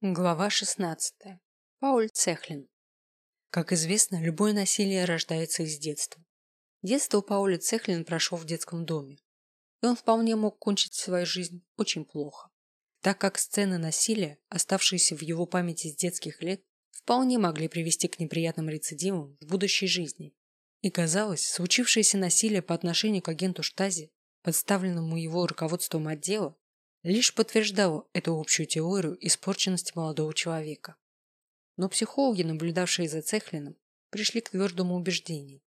Глава 16. Пауль Цехлин. Как известно, любое насилие рождается из детства. Детство Пауля Цехлин прошло в детском доме, и он вполне мог кончить свою жизнь очень плохо, так как сцены насилия, оставшиеся в его памяти с детских лет, вполне могли привести к неприятным рецидивам в будущей жизни. И казалось, случившееся насилие по отношению к агенту Штази, подставленному его руководством отдела, лишь подтверждало эту общую теорию испорченности молодого человека. Но психологи, наблюдавшие за Цехлиным, пришли к твердому убеждению,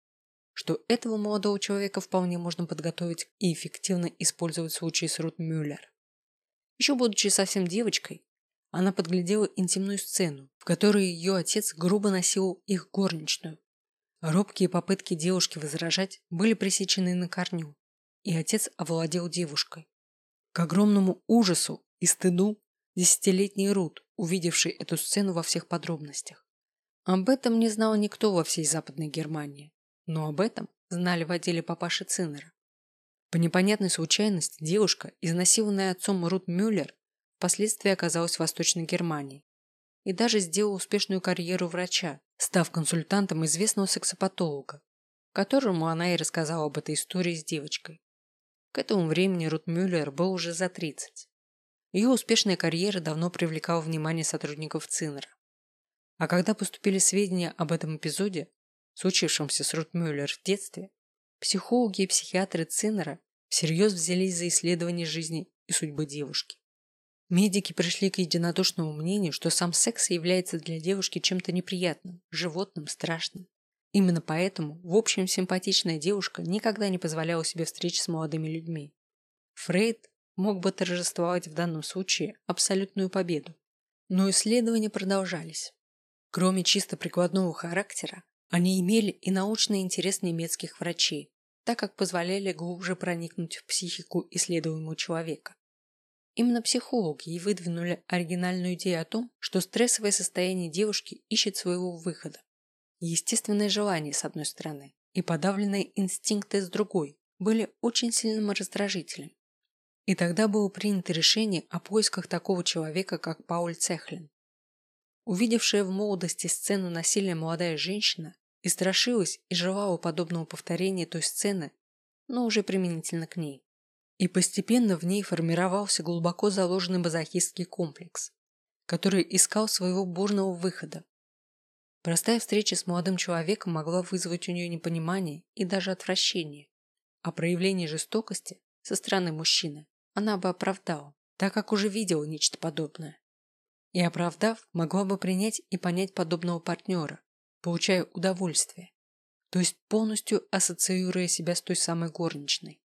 что этого молодого человека вполне можно подготовить и эффективно использовать в случае с Рут Мюллер. Еще будучи совсем девочкой, она подглядела интимную сцену, в которой ее отец грубо насиловал их горничную. Робкие попытки девушки возражать были пресечены на корню, и отец овладел девушкой. К огромному ужасу и стыду десятилетний Рут, увидевший эту сцену во всех подробностях. Об этом не знал никто во всей Западной Германии, но об этом знали в отделе папаши Циннера. По непонятной случайности девушка, изнасилованная отцом Рут Мюллер, впоследствии оказалась в Восточной Германии и даже сделала успешную карьеру врача, став консультантом известного сексопатолога, которому она и рассказала об этой истории с девочкой. К этому времени Рут Мюллер был уже за 30. Ее успешная карьера давно привлекала внимание сотрудников ЦИНРа. А когда поступили сведения об этом эпизоде, случившемся с Рут Мюллер в детстве, психологи и психиатры ЦИНРа всерьез взялись за исследование жизни и судьбы девушки. Медики пришли к единодушному мнению, что сам секс является для девушки чем-то неприятным, животным, страшным. Именно поэтому, в общем, симпатичная девушка никогда не позволяла себе встреч с молодыми людьми. Фрейд мог бы торжествовать в данном случае абсолютную победу. Но исследования продолжались. Кроме чисто прикладного характера, они имели и научный интерес немецких врачей, так как позволяли глубже проникнуть в психику исследуемого человека. Именно психологи и выдвинули оригинальную идею о том, что стрессовое состояние девушки ищет своего выхода, Естественные желания с одной стороны и подавленные инстинкты с другой были очень сильным раздражителем. И тогда было принято решение о поисках такого человека, как Пауль Цехлин. Увидевшая в молодости сцену насилия молодая женщина и страшилась и желала подобного повторения той сцены, но уже применительно к ней. И постепенно в ней формировался глубоко заложенный мазохистский комплекс, который искал своего бурного выхода, Простая встреча с молодым человеком могла вызвать у нее непонимание и даже отвращение. А проявление жестокости со стороны мужчины она бы оправдала, так как уже видела нечто подобное. И оправдав, могла бы принять и понять подобного партнера, получая удовольствие, то есть полностью ассоциируя себя с той самой горничной.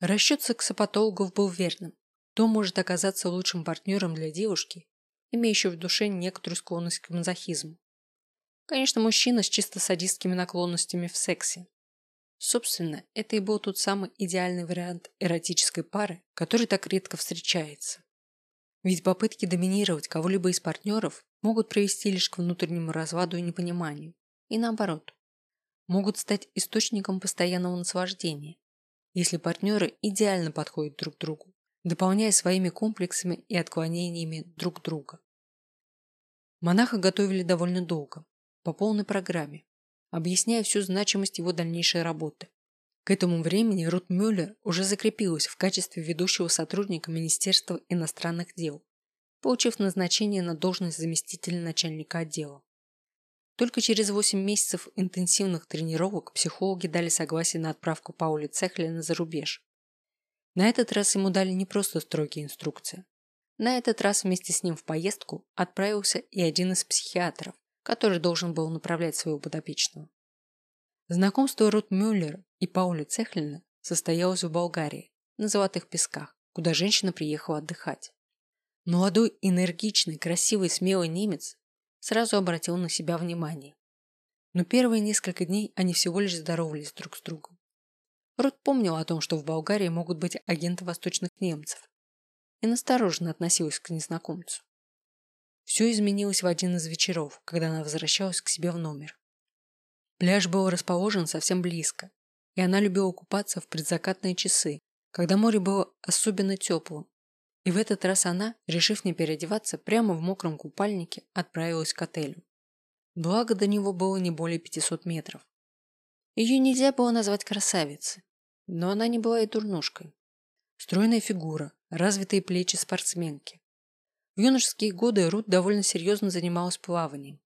Расчет сексопатологов был верным. Кто может оказаться лучшим партнером для девушки, имеющей в душе некоторую склонность к мазохизму? Конечно, мужчина с чисто садистскими наклонностями в сексе. Собственно, это и был тот самый идеальный вариант эротической пары, который так редко встречается. Ведь попытки доминировать кого-либо из партнеров могут привести лишь к внутреннему разладу и непониманию. И наоборот. Могут стать источником постоянного наслаждения, если партнеры идеально подходят друг другу, дополняя своими комплексами и отклонениями друг друга. Монаха готовили довольно долго, по полной программе, объясняя всю значимость его дальнейшей работы. К этому времени Рут Мюллер уже закрепилась в качестве ведущего сотрудника Министерства иностранных дел, получив назначение на должность заместителя начальника отдела. Только через 8 месяцев интенсивных тренировок психологи дали согласие на отправку Паули Цехлина за рубеж. На этот раз ему дали не просто строгие инструкции. На этот раз вместе с ним в поездку отправился и один из психиатров, который должен был направлять своего подопечного. Знакомство Рут Мюллер и Пауля Цехлина состоялось в Болгарии, на Золотых Песках, куда женщина приехала отдыхать. Молодой, энергичный, красивый, смелый немец сразу обратил на себя внимание. Но первые несколько дней они всего лишь здоровались друг с другом. Рут помнил о том, что в Болгарии могут быть агенты восточных немцев, и настороженно относилась к незнакомцу. Все изменилось в один из вечеров, когда она возвращалась к себе в номер. Пляж был расположен совсем близко, и она любила купаться в предзакатные часы, когда море было особенно теплым. И в этот раз она, решив не переодеваться, прямо в мокром купальнике отправилась к отелю. Благо до него было не более 500 метров. Ее нельзя было назвать красавицей, но она не была и дурнушкой. Стройная фигура, развитые плечи спортсменки. В юношеские годы Рут довольно серьезно занималась плаванием.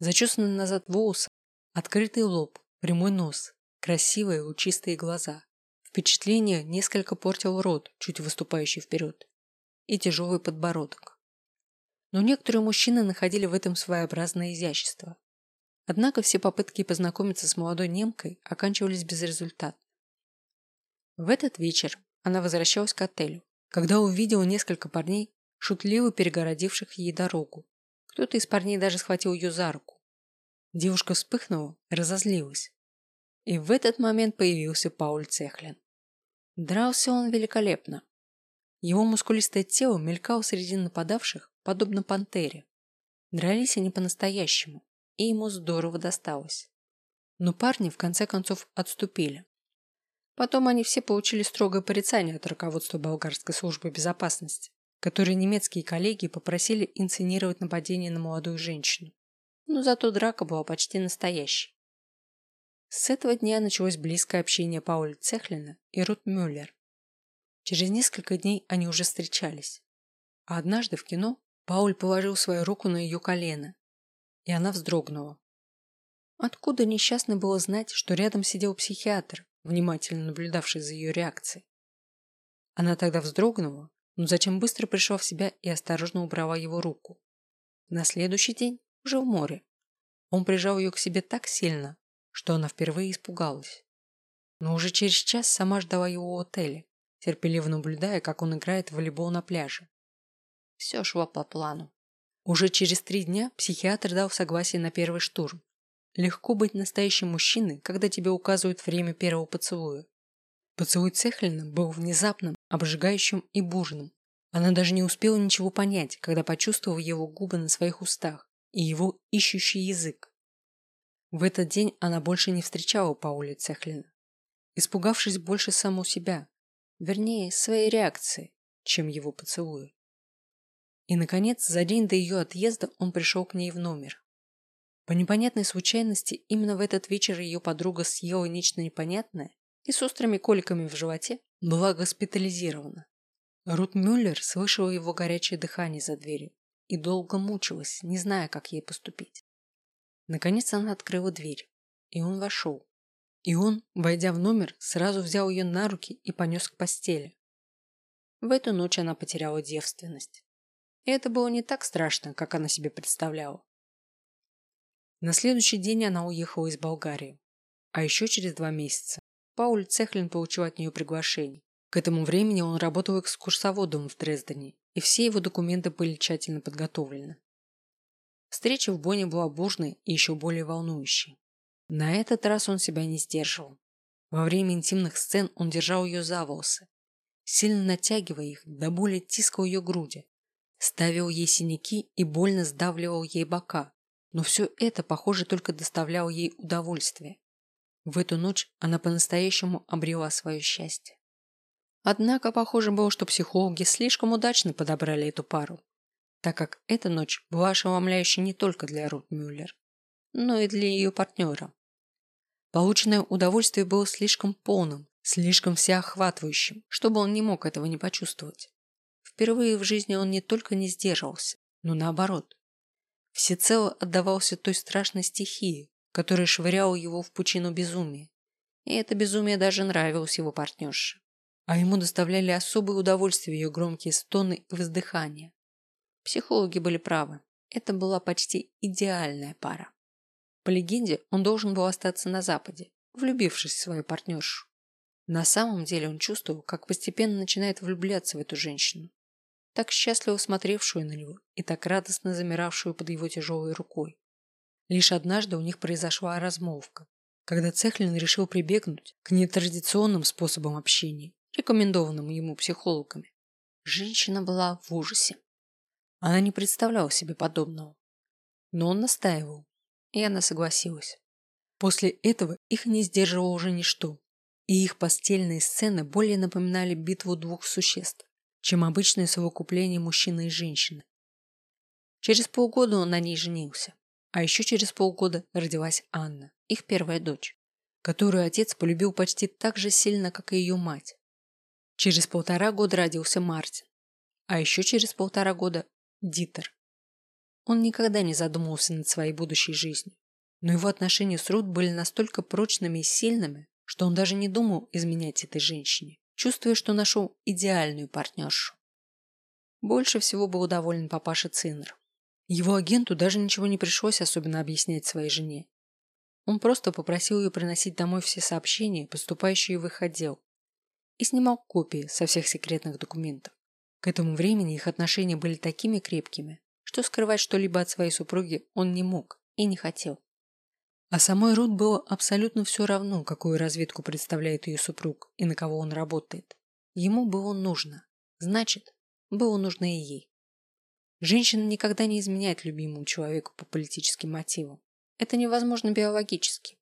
Зачесанные назад волосы, открытый лоб, прямой нос, красивые лучистые глаза. Впечатление несколько портил рот, чуть выступающий вперед, и тяжелый подбородок. Но некоторые мужчины находили в этом своеобразное изящество. Однако все попытки познакомиться с молодой немкой оканчивались безрезультатно. В этот вечер она возвращалась к отелю, когда увидела несколько парней, шутливо перегородивших ей дорогу. Кто-то из парней даже схватил ее за руку. Девушка вспыхнула, разозлилась. И в этот момент появился Пауль Цехлин. Дрался он великолепно. Его мускулистое тело мелькало среди нападавших, подобно пантере. Дрались они по-настоящему, и ему здорово досталось. Но парни в конце концов отступили. Потом они все получили строгое порицание от руководства болгарской службы безопасности, которые немецкие коллеги попросили инсценировать нападение на молодую женщину. Но зато драка была почти настоящей. С этого дня началось близкое общение Пауля Цехлина и Рут Мюллер. Через несколько дней они уже встречались. А однажды в кино Пауль положил свою руку на ее колено, и она вздрогнула. Откуда несчастно было знать, что рядом сидел психиатр, внимательно наблюдавший за ее реакцией? Она тогда вздрогнула, но затем быстро пришла в себя и осторожно убрала его руку. На следующий день, уже в море, он прижал ее к себе так сильно, что она впервые испугалась. Но уже через час сама ждала его в отеле, терпеливо наблюдая, как он играет в волейбол на пляже. Все шло по плану. Уже через три дня психиатр дал согласие на первый штурм. Легко быть настоящим мужчиной, когда тебе указывают время первого поцелуя. Поцелуй Цехлина был внезапным, обжигающим и бурным. Она даже не успела ничего понять, когда почувствовала его губы на своих устах и его ищущий язык. В этот день она больше не встречала Пауля Цехлина, испугавшись больше саму себя, вернее, своей реакции, чем его поцелуя. И, наконец, за день до ее отъезда он пришел к ней в номер. По непонятной случайности, именно в этот вечер ее подруга съела нечто непонятное и с острыми коликами в животе была госпитализирована. Рут Мюллер слышала его горячее дыхание за дверью и долго мучилась, не зная, как ей поступить. Наконец она открыла дверь, и он вошел. И он, войдя в номер, сразу взял ее на руки и понес к постели. В эту ночь она потеряла девственность. И это было не так страшно, как она себе представляла. На следующий день она уехала из Болгарии. А еще через два месяца Пауль Цехлин получил от нее приглашение. К этому времени он работал экскурсоводом в Дрездене, и все его документы были тщательно подготовлены. Встреча в Бонне была бурной и еще более волнующей. На этот раз он себя не сдерживал. Во время интимных сцен он держал ее за волосы, сильно натягивая их, до боли тискал ее груди, ставил ей синяки и больно сдавливал ей бока, но все это, похоже, только доставляло ей удовольствие. В эту ночь она по-настоящему обрела свое счастье. Однако похоже было, что психологи слишком удачно подобрали эту пару, так как эта ночь была ошеломляющей не только для Рут Мюллер, но и для ее партнера. Полученное удовольствие было слишком полным, слишком всеохватывающим, чтобы он не мог этого не почувствовать. Впервые в жизни он не только не сдерживался, но наоборот. Всецело отдавался той страшной стихии, которая швыряла его в пучину безумия. И это безумие даже нравилось его партнерше. А ему доставляли особое удовольствие ее громкие стоны и вздыхания. Психологи были правы. Это была почти идеальная пара. По легенде, он должен был остаться на Западе, влюбившись в свою партнершу. На самом деле он чувствовал, как постепенно начинает влюбляться в эту женщину так счастливо смотревшую на него и так радостно замиравшую под его тяжелой рукой. Лишь однажды у них произошла размолвка, когда Цехлин решил прибегнуть к нетрадиционным способам общения, рекомендованным ему психологами. Женщина была в ужасе. Она не представляла себе подобного. Но он настаивал, и она согласилась. После этого их не сдерживало уже ничто, и их постельные сцены более напоминали битву двух существ, чем обычное совокупление мужчины и женщины. Через полгода он на ней женился, а еще через полгода родилась Анна, их первая дочь, которую отец полюбил почти так же сильно, как и ее мать. Через полтора года родился Мартин, а еще через полтора года – Дитер. Он никогда не задумывался над своей будущей жизнью, но его отношения с Рут были настолько прочными и сильными, что он даже не думал изменять этой женщине, чувствуя, что нашел идеальную партнершу. Больше всего был доволен папаша Цинер. Его агенту даже ничего не пришлось особенно объяснять своей жене. Он просто попросил ее приносить домой все сообщения, поступающие в их отдел, и снимал копии со всех секретных документов. К этому времени их отношения были такими крепкими, что скрывать что-либо от своей супруги он не мог и не хотел. А самой Рут было абсолютно все равно, какую разведку представляет ее супруг и на кого он работает. Ему было нужно. Значит, было нужно и ей. Женщина никогда не изменяет любимому человеку по политическим мотивам. Это невозможно биологически.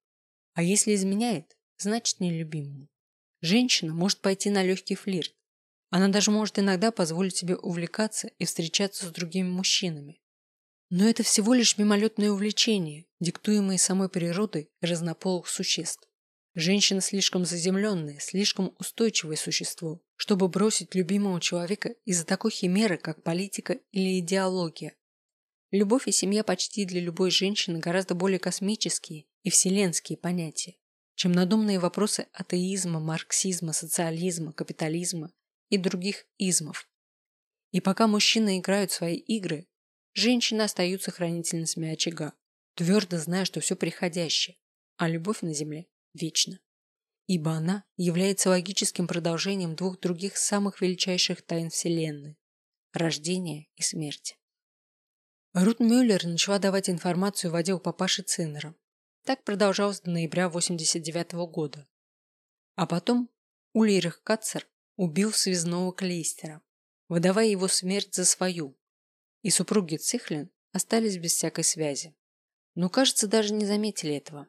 А если изменяет, значит нелюбимому. Женщина может пойти на легкий флирт. Она даже может иногда позволить себе увлекаться и встречаться с другими мужчинами. Но это всего лишь мимолетное увлечение, диктуемое самой природой разнополых существ. Женщина слишком заземленное, слишком устойчивое существо, чтобы бросить любимого человека из-за такой химеры, как политика или идеология. Любовь и семья почти для любой женщины гораздо более космические и вселенские понятия, чем надуманные вопросы атеизма, марксизма, социализма, капитализма и других измов. И пока мужчины играют свои игры, женщины остаются хранительницами очага, твердо зная, что все приходящее, а любовь на земле вечна. Ибо она является логическим продолжением двух других самых величайших тайн Вселенной – рождения и смерти. Рут Мюллер начала давать информацию в отдел папаши Циннера. Так продолжалось до ноября 89 -го года. А потом Ульрих Кацер убил связного Клейстера, выдавая его смерть за свою, и супруги Цихлин остались без всякой связи. Но, кажется, даже не заметили этого.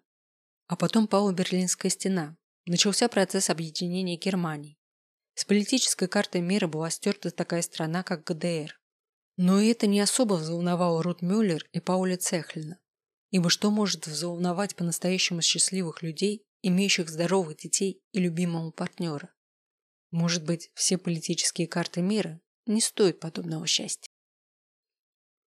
А потом пала Берлинская стена. Начался процесс объединения Германии. С политической картой мира была стерта такая страна, как ГДР. Но и это не особо взволновало Рут Мюллер и Пауля Цехлина. Ибо что может взволновать по-настоящему счастливых людей, имеющих здоровых детей и любимого партнера? Может быть, все политические карты мира не стоят подобного счастья.